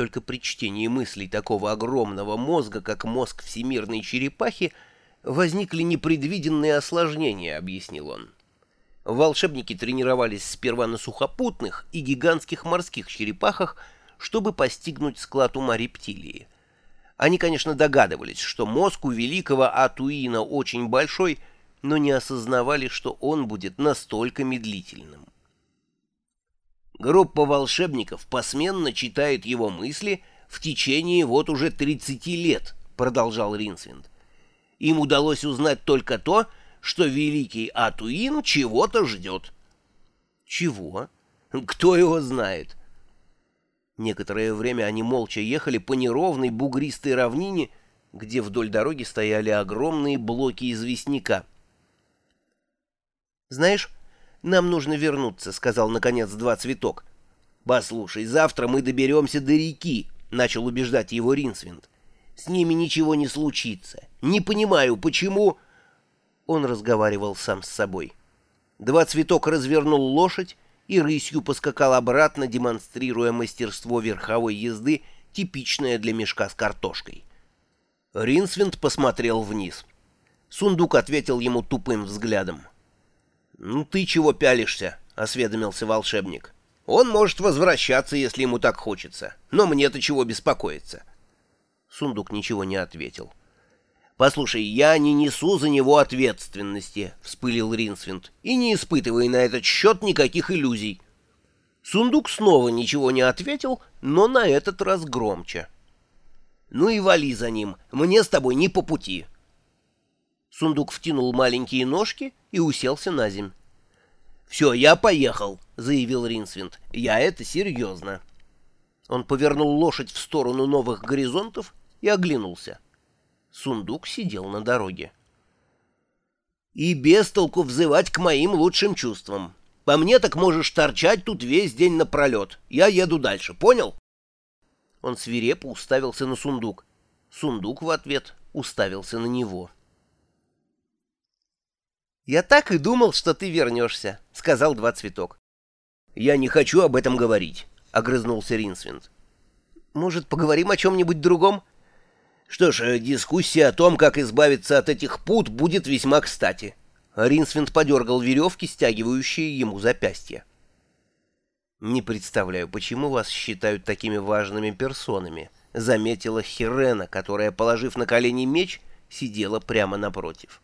Только при чтении мыслей такого огромного мозга, как мозг всемирной черепахи, возникли непредвиденные осложнения, объяснил он. Волшебники тренировались сперва на сухопутных и гигантских морских черепахах, чтобы постигнуть склад ума рептилии. Они, конечно, догадывались, что мозг у великого Атуина очень большой, но не осознавали, что он будет настолько медлительным. Группа волшебников посменно читает его мысли в течение вот уже 30 лет, продолжал Ринсвинд. Им удалось узнать только то, что великий Атуин чего-то ждет. Чего? Кто его знает? Некоторое время они молча ехали по неровной бугристой равнине, где вдоль дороги стояли огромные блоки известняка. «Знаешь, нам нужно вернуться», — сказал, наконец, два цветок. «Послушай, завтра мы доберемся до реки», — начал убеждать его Ринсвинд. «С ними ничего не случится. Не понимаю, почему...» Он разговаривал сам с собой. Два цветок развернул лошадь и рысью поскакал обратно, демонстрируя мастерство верховой езды, типичное для мешка с картошкой. Ринсвинд посмотрел вниз. Сундук ответил ему тупым взглядом. «Ну ты чего пялишься?» — осведомился волшебник. «Он может возвращаться, если ему так хочется. Но мне-то чего беспокоиться?» Сундук ничего не ответил. «Послушай, я не несу за него ответственности», — вспылил Ринсвинд, «и не испытывай на этот счет никаких иллюзий». Сундук снова ничего не ответил, но на этот раз громче. «Ну и вали за ним, мне с тобой не по пути». Сундук втянул маленькие ножки и уселся на земь. «Все, я поехал», — заявил Ринсвинд. «Я это серьезно». Он повернул лошадь в сторону новых горизонтов и оглянулся. Сундук сидел на дороге. «И без толку взывать к моим лучшим чувствам. По мне так можешь торчать тут весь день напролет. Я еду дальше, понял?» Он свирепо уставился на сундук. Сундук в ответ уставился на него. «Я так и думал, что ты вернешься», — сказал Два Цветок. «Я не хочу об этом говорить», — огрызнулся Ринсвинд. «Может, поговорим о чем-нибудь другом?» «Что ж, дискуссия о том, как избавиться от этих пут, будет весьма кстати». Ринсвинд подергал веревки, стягивающие ему запястья. «Не представляю, почему вас считают такими важными персонами», — заметила Хирена, которая, положив на колени меч, сидела прямо напротив.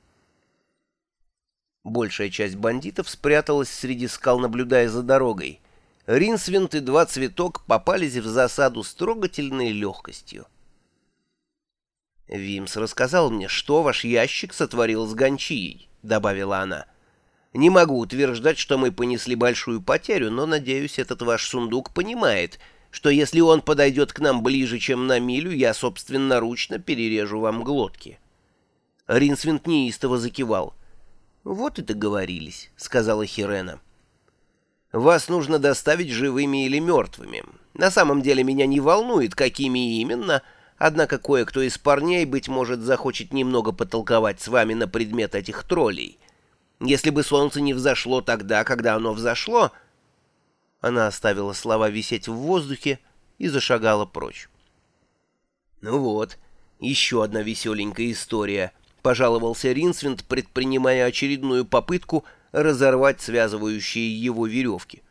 Большая часть бандитов спряталась среди скал, наблюдая за дорогой. Ринсвинт и два цветок попались в засаду с трогательной легкостью. «Вимс рассказал мне, что ваш ящик сотворил с гончией», — добавила она. «Не могу утверждать, что мы понесли большую потерю, но, надеюсь, этот ваш сундук понимает, что если он подойдет к нам ближе, чем на милю, я собственноручно перережу вам глотки». Ринсвинт неистово закивал — «Вот и договорились», — сказала Хирена. «Вас нужно доставить живыми или мертвыми. На самом деле меня не волнует, какими именно, однако кое-кто из парней, быть может, захочет немного потолковать с вами на предмет этих троллей. Если бы солнце не взошло тогда, когда оно взошло...» Она оставила слова висеть в воздухе и зашагала прочь. «Ну вот, еще одна веселенькая история», пожаловался Ринсвинд, предпринимая очередную попытку разорвать связывающие его веревки.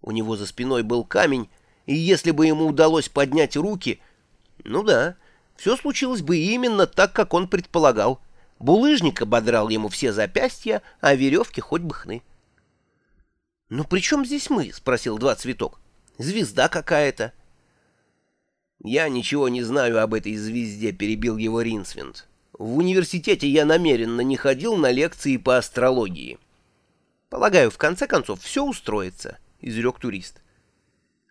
У него за спиной был камень, и если бы ему удалось поднять руки... Ну да, все случилось бы именно так, как он предполагал. Булыжник ободрал ему все запястья, а веревки хоть бы хны. «Ну при чем здесь мы?» — спросил Два Цветок. «Звезда какая-то». «Я ничего не знаю об этой звезде», — перебил его Ринсвинд. В университете я намеренно не ходил на лекции по астрологии. Полагаю, в конце концов, все устроится, — изрек турист.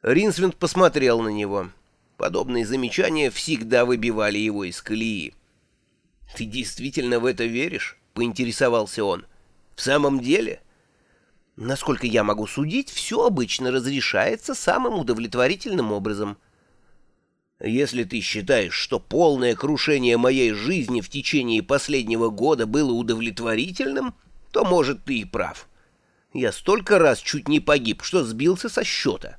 Ринсвинд посмотрел на него. Подобные замечания всегда выбивали его из колеи. «Ты действительно в это веришь?» — поинтересовался он. «В самом деле?» «Насколько я могу судить, все обычно разрешается самым удовлетворительным образом». Если ты считаешь, что полное крушение моей жизни в течение последнего года было удовлетворительным, то, может, ты и прав. Я столько раз чуть не погиб, что сбился со счета.